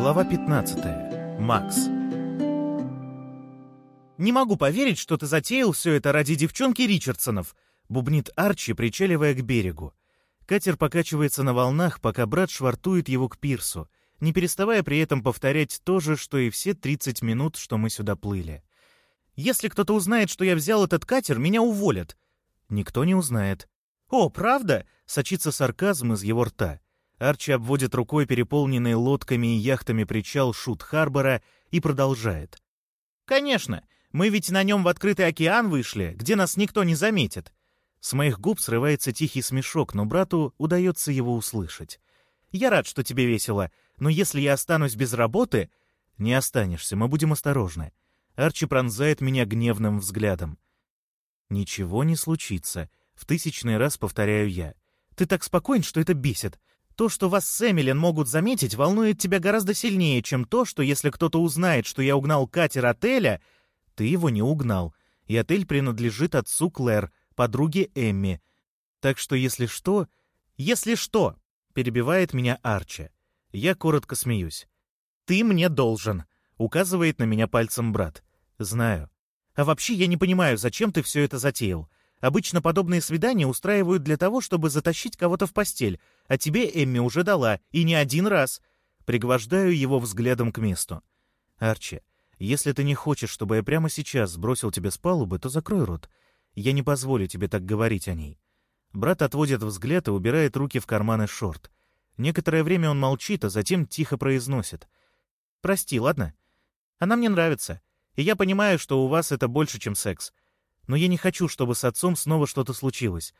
Глава 15. Макс. «Не могу поверить, что ты затеял все это ради девчонки Ричардсонов», — бубнит Арчи, причаливая к берегу. Катер покачивается на волнах, пока брат швартует его к пирсу, не переставая при этом повторять то же, что и все 30 минут, что мы сюда плыли. «Если кто-то узнает, что я взял этот катер, меня уволят». Никто не узнает. «О, правда?» — сочится сарказм из его рта. Арчи обводит рукой переполненный лодками и яхтами причал Шут-Харбора и продолжает. «Конечно, мы ведь на нем в открытый океан вышли, где нас никто не заметит». С моих губ срывается тихий смешок, но брату удается его услышать. «Я рад, что тебе весело, но если я останусь без работы...» «Не останешься, мы будем осторожны». Арчи пронзает меня гневным взглядом. «Ничего не случится», — в тысячный раз повторяю я. «Ты так спокоен, что это бесит. То, что вас с Эмилен могут заметить, волнует тебя гораздо сильнее, чем то, что если кто-то узнает, что я угнал катер отеля, ты его не угнал, и отель принадлежит отцу Клэр, подруге Эмми. Так что если что... Если что, перебивает меня Арчи. Я коротко смеюсь. «Ты мне должен», — указывает на меня пальцем брат. «Знаю. А вообще я не понимаю, зачем ты все это затеял. Обычно подобные свидания устраивают для того, чтобы затащить кого-то в постель, а тебе Эмми уже дала, и не один раз. Пригвождаю его взглядом к месту. Арчи, если ты не хочешь, чтобы я прямо сейчас сбросил тебя с палубы, то закрой рот. Я не позволю тебе так говорить о ней. Брат отводит взгляд и убирает руки в карманы шорт. Некоторое время он молчит, а затем тихо произносит. «Прости, ладно? Она мне нравится, и я понимаю, что у вас это больше, чем секс но я не хочу, чтобы с отцом снова что-то случилось.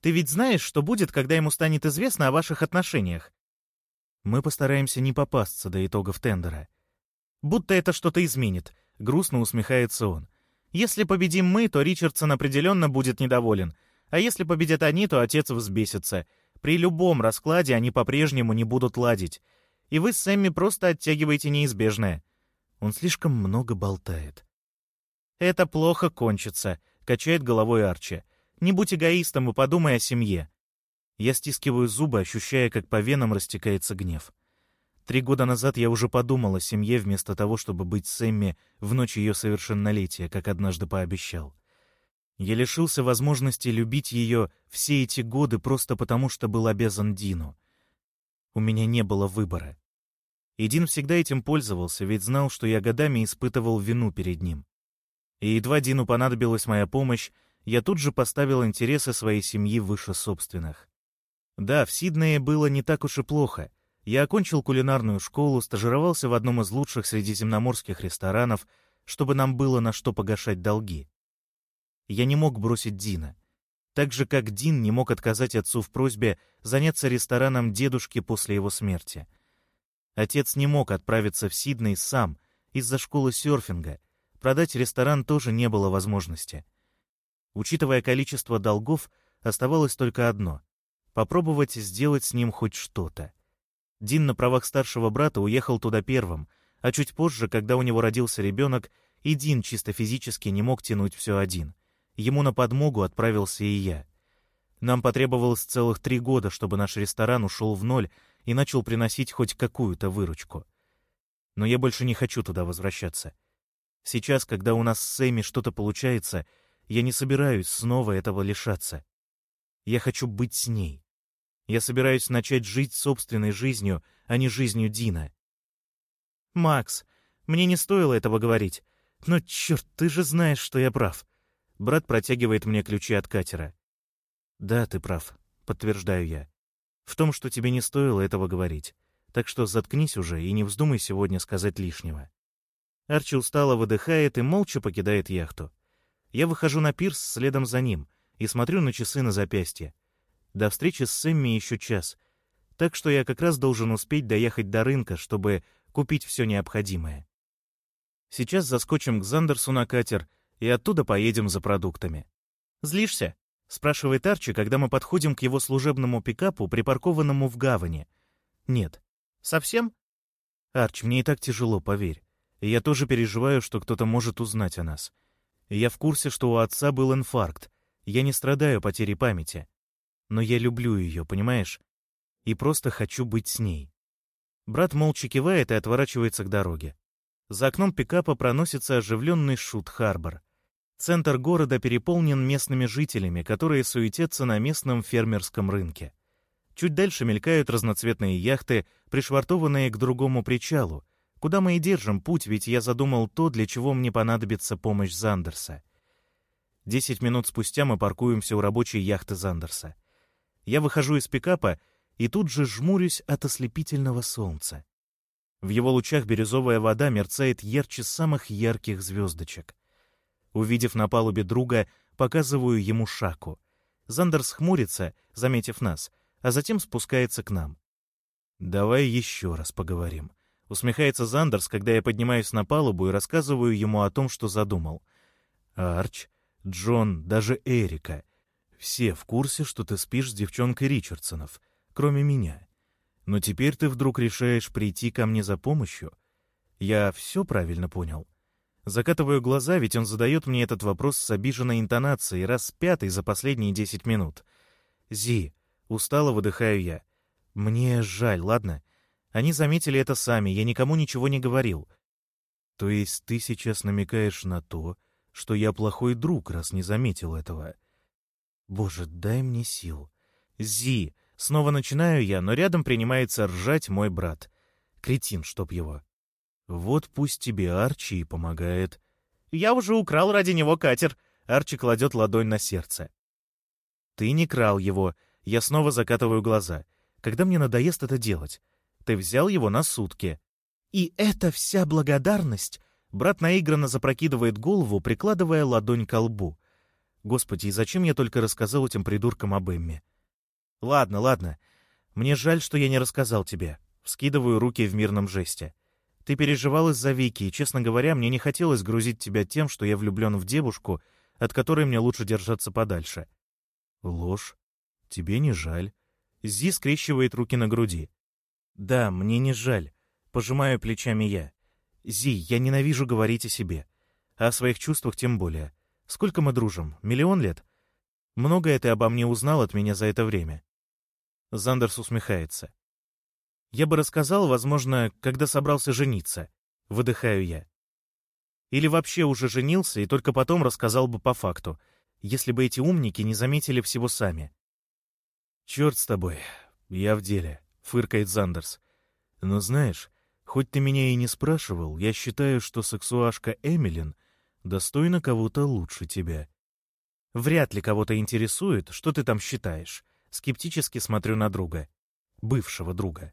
Ты ведь знаешь, что будет, когда ему станет известно о ваших отношениях? Мы постараемся не попасться до итогов тендера. Будто это что-то изменит, грустно усмехается он. Если победим мы, то Ричардсон определенно будет недоволен, а если победят они, то отец взбесится. При любом раскладе они по-прежнему не будут ладить. И вы с Сэмми просто оттягиваете неизбежное. Он слишком много болтает. «Это плохо кончится», — качает головой Арчи. «Не будь эгоистом и подумай о семье». Я стискиваю зубы, ощущая, как по венам растекается гнев. Три года назад я уже подумал о семье вместо того, чтобы быть с Эмми в ночь ее совершеннолетия, как однажды пообещал. Я лишился возможности любить ее все эти годы просто потому, что был обязан Дину. У меня не было выбора. И Дин всегда этим пользовался, ведь знал, что я годами испытывал вину перед ним. И едва Дину понадобилась моя помощь, я тут же поставил интересы своей семьи выше собственных. Да, в Сиднее было не так уж и плохо. Я окончил кулинарную школу, стажировался в одном из лучших средиземноморских ресторанов, чтобы нам было на что погашать долги. Я не мог бросить Дина. Так же, как Дин не мог отказать отцу в просьбе заняться рестораном дедушки после его смерти. Отец не мог отправиться в Сидней сам из-за школы серфинга, Продать ресторан тоже не было возможности. Учитывая количество долгов, оставалось только одно — попробовать сделать с ним хоть что-то. Дин на правах старшего брата уехал туда первым, а чуть позже, когда у него родился ребенок, и Дин чисто физически не мог тянуть все один. Ему на подмогу отправился и я. Нам потребовалось целых три года, чтобы наш ресторан ушел в ноль и начал приносить хоть какую-то выручку. Но я больше не хочу туда возвращаться. Сейчас, когда у нас с Эми что-то получается, я не собираюсь снова этого лишаться. Я хочу быть с ней. Я собираюсь начать жить собственной жизнью, а не жизнью Дина. «Макс, мне не стоило этого говорить. Но, черт, ты же знаешь, что я прав». Брат протягивает мне ключи от катера. «Да, ты прав», — подтверждаю я. «В том, что тебе не стоило этого говорить. Так что заткнись уже и не вздумай сегодня сказать лишнего». Арчи устало выдыхает и молча покидает яхту. Я выхожу на пирс следом за ним и смотрю на часы на запястье. До встречи с Сэмми еще час, так что я как раз должен успеть доехать до рынка, чтобы купить все необходимое. Сейчас заскочим к Зандерсу на катер и оттуда поедем за продуктами. «Злишься?» — спрашивает Арчи, когда мы подходим к его служебному пикапу, припаркованному в гавани. «Нет». «Совсем?» «Арчи, мне и так тяжело, поверь. Я тоже переживаю, что кто-то может узнать о нас. Я в курсе, что у отца был инфаркт. Я не страдаю потерей памяти. Но я люблю ее, понимаешь? И просто хочу быть с ней. Брат молча кивает и отворачивается к дороге. За окном пикапа проносится оживленный Шут-Харбор. Центр города переполнен местными жителями, которые суетятся на местном фермерском рынке. Чуть дальше мелькают разноцветные яхты, пришвартованные к другому причалу, куда мы и держим путь, ведь я задумал то, для чего мне понадобится помощь Зандерса. Десять минут спустя мы паркуемся у рабочей яхты Зандерса. Я выхожу из пикапа и тут же жмурюсь от ослепительного солнца. В его лучах бирюзовая вода мерцает ярче самых ярких звездочек. Увидев на палубе друга, показываю ему шаку. Зандерс хмурится, заметив нас, а затем спускается к нам. «Давай еще раз поговорим», — усмехается Зандерс, когда я поднимаюсь на палубу и рассказываю ему о том, что задумал. «Арч, Джон, даже Эрика. Все в курсе, что ты спишь с девчонкой Ричардсонов, кроме меня. Но теперь ты вдруг решаешь прийти ко мне за помощью? Я все правильно понял. Закатываю глаза, ведь он задает мне этот вопрос с обиженной интонацией раз пятый за последние десять минут. «Зи», — устало выдыхаю я. «Мне жаль, ладно? Они заметили это сами, я никому ничего не говорил». «То есть ты сейчас намекаешь на то, что я плохой друг, раз не заметил этого?» «Боже, дай мне сил». «Зи», Снова начинаю я, но рядом принимается ржать мой брат. Кретин, чтоб его. Вот пусть тебе Арчи и помогает. Я уже украл ради него катер. Арчи кладет ладонь на сердце. Ты не крал его. Я снова закатываю глаза. Когда мне надоест это делать? Ты взял его на сутки. И это вся благодарность? Брат наигранно запрокидывает голову, прикладывая ладонь к лбу. Господи, и зачем я только рассказал этим придуркам об Эмме? «Ладно, ладно. Мне жаль, что я не рассказал тебе». Вскидываю руки в мирном жесте. «Ты переживал из-за Вики, и, честно говоря, мне не хотелось грузить тебя тем, что я влюблен в девушку, от которой мне лучше держаться подальше». «Ложь. Тебе не жаль». Зи скрещивает руки на груди. «Да, мне не жаль. Пожимаю плечами я. Зи, я ненавижу говорить о себе. О своих чувствах тем более. Сколько мы дружим? Миллион лет? Многое ты обо мне узнал от меня за это время. Зандерс усмехается. Я бы рассказал, возможно, когда собрался жениться. Выдыхаю я. Или вообще уже женился и только потом рассказал бы по факту, если бы эти умники не заметили всего сами. «Черт с тобой, я в деле», — фыркает Зандерс. «Но знаешь, хоть ты меня и не спрашивал, я считаю, что сексуашка Эмилин достойна кого-то лучше тебя». «Вряд ли кого-то интересует, что ты там считаешь. Скептически смотрю на друга. Бывшего друга.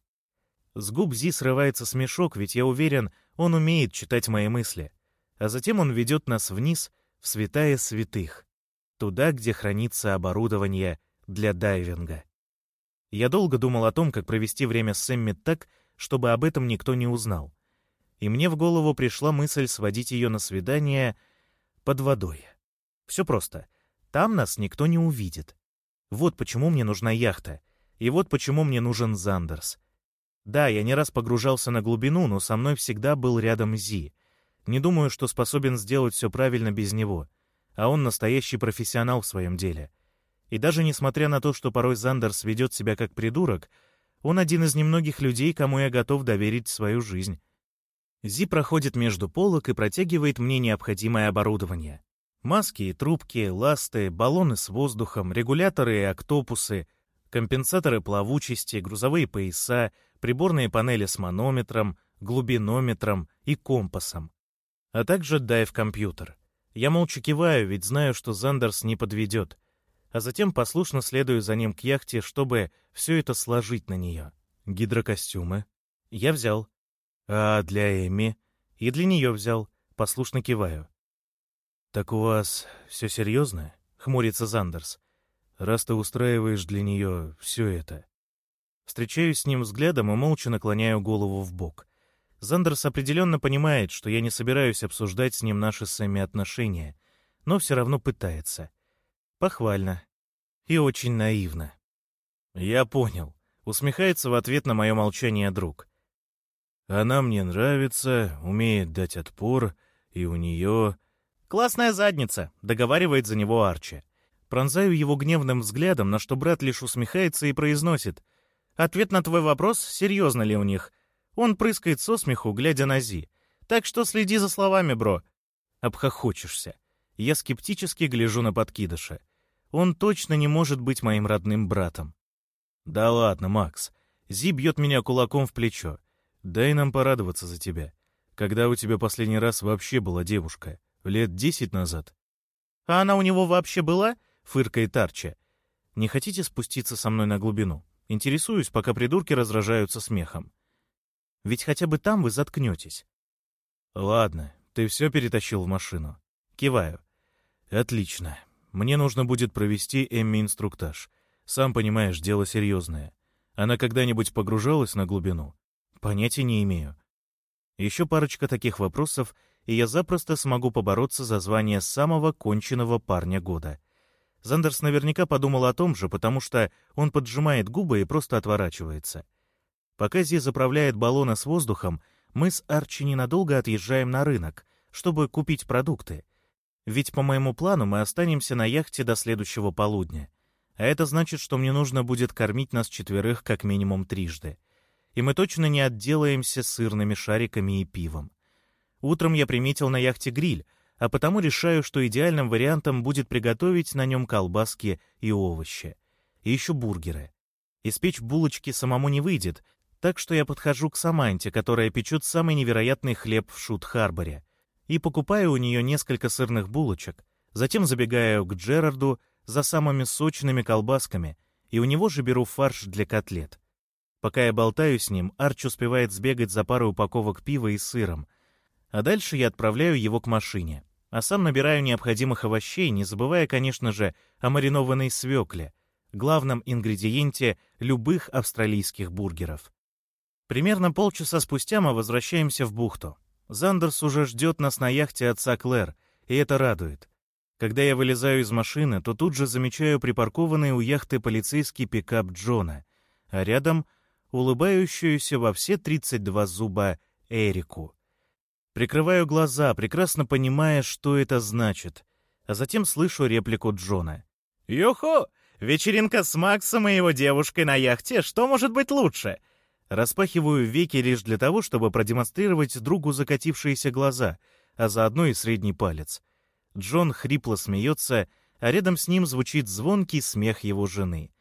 С губ Зи срывается смешок, ведь я уверен, он умеет читать мои мысли. А затем он ведет нас вниз, в святая святых. Туда, где хранится оборудование для дайвинга. Я долго думал о том, как провести время с Эмми так, чтобы об этом никто не узнал. И мне в голову пришла мысль сводить ее на свидание под водой. Все просто. Там нас никто не увидит. Вот почему мне нужна яхта. И вот почему мне нужен Зандерс. Да, я не раз погружался на глубину, но со мной всегда был рядом Зи. Не думаю, что способен сделать все правильно без него. А он настоящий профессионал в своем деле. И даже несмотря на то, что порой Зандерс ведет себя как придурок, он один из немногих людей, кому я готов доверить свою жизнь. Зи проходит между полок и протягивает мне необходимое оборудование. Маски и трубки, ласты, баллоны с воздухом, регуляторы и октопусы, компенсаторы плавучести, грузовые пояса, приборные панели с манометром, глубинометром и компасом, а также дайв-компьютер. Я молча киваю, ведь знаю, что Зандерс не подведет, а затем послушно следую за ним к яхте, чтобы все это сложить на нее. Гидрокостюмы. Я взял. А для Эми? И для нее взял. Послушно киваю. «Так у вас все серьезно?» — хмурится Зандерс. «Раз ты устраиваешь для нее все это». Встречаюсь с ним взглядом и молча наклоняю голову в бок. Зандерс определенно понимает, что я не собираюсь обсуждать с ним наши сами отношения, но все равно пытается. Похвально. И очень наивно. «Я понял», — усмехается в ответ на мое молчание друг. «Она мне нравится, умеет дать отпор, и у нее «Классная задница», — договаривает за него Арчи. Пронзаю его гневным взглядом, на что брат лишь усмехается и произносит. «Ответ на твой вопрос, серьезно ли у них? Он прыскает со смеху, глядя на Зи. Так что следи за словами, бро. Обхохочешься. Я скептически гляжу на подкидыша. Он точно не может быть моим родным братом. Да ладно, Макс. Зи бьет меня кулаком в плечо. Дай нам порадоваться за тебя. Когда у тебя последний раз вообще была девушка? Лет десять назад? А она у него вообще была? Фыркает Арчи. Не хотите спуститься со мной на глубину? Интересуюсь, пока придурки разражаются смехом. Ведь хотя бы там вы заткнетесь. Ладно, ты все перетащил в машину. Киваю. Отлично. Мне нужно будет провести Эмми инструктаж. Сам понимаешь, дело серьезное. Она когда-нибудь погружалась на глубину? Понятия не имею. Еще парочка таких вопросов, и я запросто смогу побороться за звание самого конченного парня года. Зандерс наверняка подумал о том же, потому что он поджимает губы и просто отворачивается. Пока Зи заправляет баллоны с воздухом, мы с Арчи ненадолго отъезжаем на рынок, чтобы купить продукты. Ведь по моему плану мы останемся на яхте до следующего полудня. А это значит, что мне нужно будет кормить нас четверых как минимум трижды. И мы точно не отделаемся сырными шариками и пивом. Утром я приметил на яхте гриль, а потому решаю, что идеальным вариантом будет приготовить на нем колбаски и овощи. И еще бургеры. Испечь булочки самому не выйдет, так что я подхожу к Саманте, которая печет самый невероятный хлеб в Шут-Харборе, и покупаю у нее несколько сырных булочек, затем забегаю к Джерарду за самыми сочными колбасками, и у него же беру фарш для котлет. Пока я болтаю с ним, Арч успевает сбегать за пару упаковок пива и сыром, а дальше я отправляю его к машине, а сам набираю необходимых овощей, не забывая, конечно же, о маринованной свекле, главном ингредиенте любых австралийских бургеров. Примерно полчаса спустя мы возвращаемся в бухту. Зандерс уже ждет нас на яхте отца Клэр, и это радует. Когда я вылезаю из машины, то тут же замечаю припаркованный у яхты полицейский пикап Джона, а рядом улыбающуюся во все 32 зуба Эрику. Прикрываю глаза, прекрасно понимая, что это значит, а затем слышу реплику Джона. «Юху! Вечеринка с Максом и его девушкой на яхте, что может быть лучше?» Распахиваю веки лишь для того, чтобы продемонстрировать другу закатившиеся глаза, а заодно и средний палец. Джон хрипло смеется, а рядом с ним звучит звонкий смех его жены.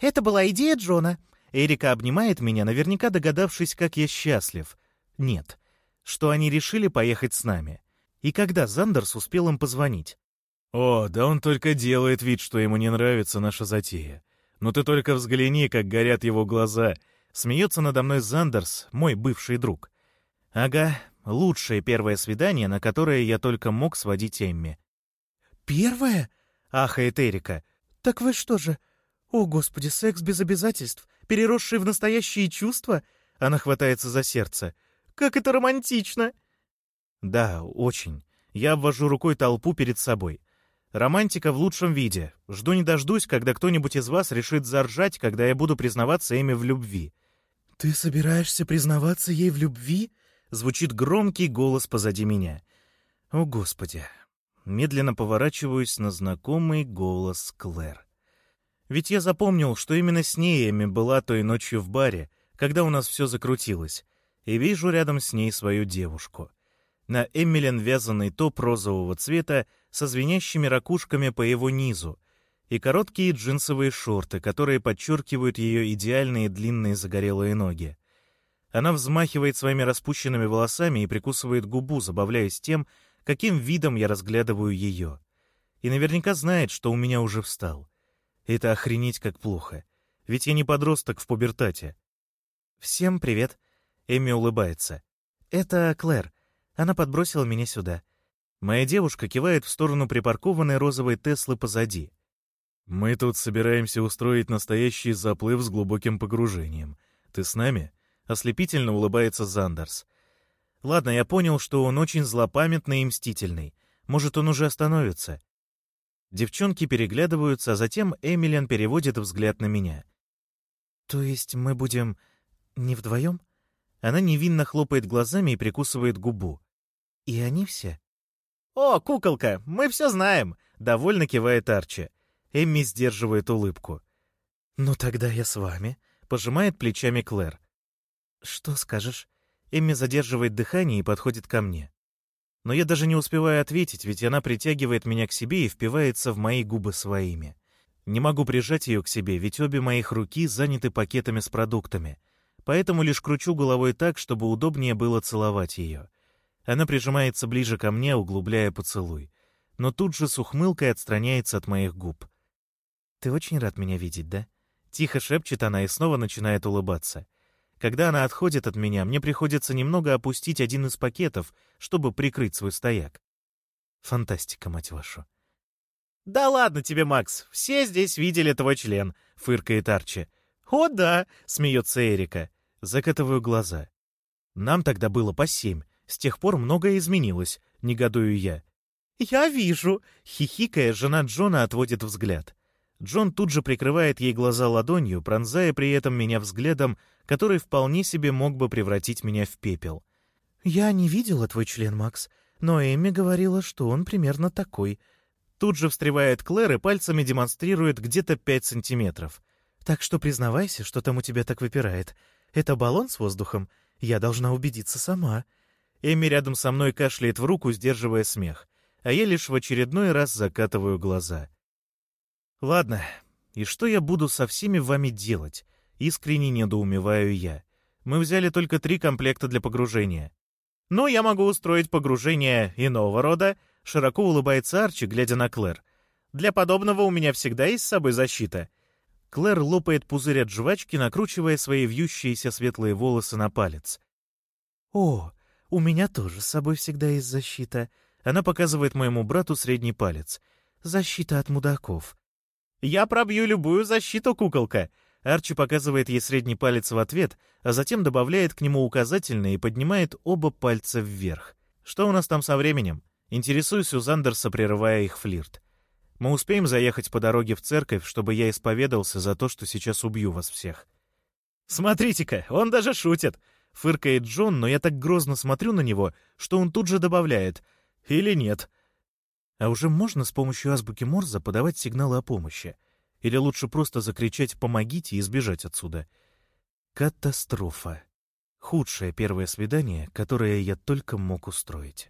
«Это была идея Джона». Эрика обнимает меня, наверняка догадавшись, как я счастлив. Нет, что они решили поехать с нами. И когда Зандерс успел им позвонить? «О, да он только делает вид, что ему не нравится наша затея. Но ты только взгляни, как горят его глаза», Смеется надо мной Зандерс, мой бывший друг. Ага, лучшее первое свидание, на которое я только мог сводить Эмми. «Первое?» — ахает Эрика. «Так вы что же? О, господи, секс без обязательств, переросший в настоящие чувства?» Она хватается за сердце. «Как это романтично!» «Да, очень. Я обвожу рукой толпу перед собой. Романтика в лучшем виде. Жду не дождусь, когда кто-нибудь из вас решит заржать, когда я буду признаваться Эми в любви. «Ты собираешься признаваться ей в любви?» Звучит громкий голос позади меня. О, Господи. Медленно поворачиваюсь на знакомый голос Клэр. Ведь я запомнил, что именно с ней Эми была той ночью в баре, когда у нас все закрутилось, и вижу рядом с ней свою девушку. На Эмилен вязаный топ розового цвета со звенящими ракушками по его низу и короткие джинсовые шорты, которые подчеркивают ее идеальные длинные загорелые ноги. Она взмахивает своими распущенными волосами и прикусывает губу, забавляясь тем, каким видом я разглядываю ее. И наверняка знает, что у меня уже встал. Это охренеть как плохо. Ведь я не подросток в пубертате. «Всем привет», — Эми улыбается. «Это Клэр. Она подбросила меня сюда. Моя девушка кивает в сторону припаркованной розовой Теслы позади. «Мы тут собираемся устроить настоящий заплыв с глубоким погружением. Ты с нами?» Ослепительно улыбается Зандерс. «Ладно, я понял, что он очень злопамятный и мстительный. Может, он уже остановится?» Девчонки переглядываются, а затем Эмилиан переводит взгляд на меня. «То есть мы будем не вдвоем?» Она невинно хлопает глазами и прикусывает губу. «И они все?» «О, куколка, мы все знаем!» — довольно кивает Арчи. Эмми сдерживает улыбку. «Ну тогда я с вами», — пожимает плечами Клэр. «Что скажешь?» Эмми задерживает дыхание и подходит ко мне. Но я даже не успеваю ответить, ведь она притягивает меня к себе и впивается в мои губы своими. Не могу прижать ее к себе, ведь обе моих руки заняты пакетами с продуктами. Поэтому лишь кручу головой так, чтобы удобнее было целовать ее. Она прижимается ближе ко мне, углубляя поцелуй. Но тут же с ухмылкой отстраняется от моих губ. «Ты очень рад меня видеть, да?» Тихо шепчет она и снова начинает улыбаться. Когда она отходит от меня, мне приходится немного опустить один из пакетов, чтобы прикрыть свой стояк. Фантастика, мать вашу. «Да ладно тебе, Макс, все здесь видели твой член», — фыркает Арчи. «О да», — смеется Эрика. Закатываю глаза. «Нам тогда было по семь. С тех пор многое изменилось», — негодую я. «Я вижу», — хихикая, жена Джона отводит взгляд. Джон тут же прикрывает ей глаза ладонью, пронзая при этом меня взглядом, который вполне себе мог бы превратить меня в пепел. «Я не видела твой член, Макс, но Эми говорила, что он примерно такой». Тут же встревает Клэр и пальцами демонстрирует где-то пять сантиметров. «Так что признавайся, что там у тебя так выпирает. Это баллон с воздухом? Я должна убедиться сама». Эми рядом со мной кашляет в руку, сдерживая смех, а я лишь в очередной раз закатываю глаза. Ладно, и что я буду со всеми вами делать? Искренне недоумеваю я. Мы взяли только три комплекта для погружения. Но я могу устроить погружение иного рода, широко улыбается Арчи, глядя на Клэр. Для подобного у меня всегда есть с собой защита. Клэр лопает пузырь от жвачки, накручивая свои вьющиеся светлые волосы на палец. «О, у меня тоже с собой всегда есть защита». Она показывает моему брату средний палец. «Защита от мудаков. «Я пробью любую защиту, куколка!» Арчи показывает ей средний палец в ответ, а затем добавляет к нему указательный и поднимает оба пальца вверх. «Что у нас там со временем?» Интересуюсь у Зандерса, прерывая их флирт. «Мы успеем заехать по дороге в церковь, чтобы я исповедался за то, что сейчас убью вас всех?» «Смотрите-ка, он даже шутит!» — фыркает Джон, но я так грозно смотрю на него, что он тут же добавляет «Или нет?» А уже можно с помощью азбуки Морза подавать сигналы о помощи? Или лучше просто закричать «помогите» и сбежать отсюда? Катастрофа. Худшее первое свидание, которое я только мог устроить.